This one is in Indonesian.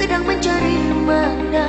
sedang mencari mana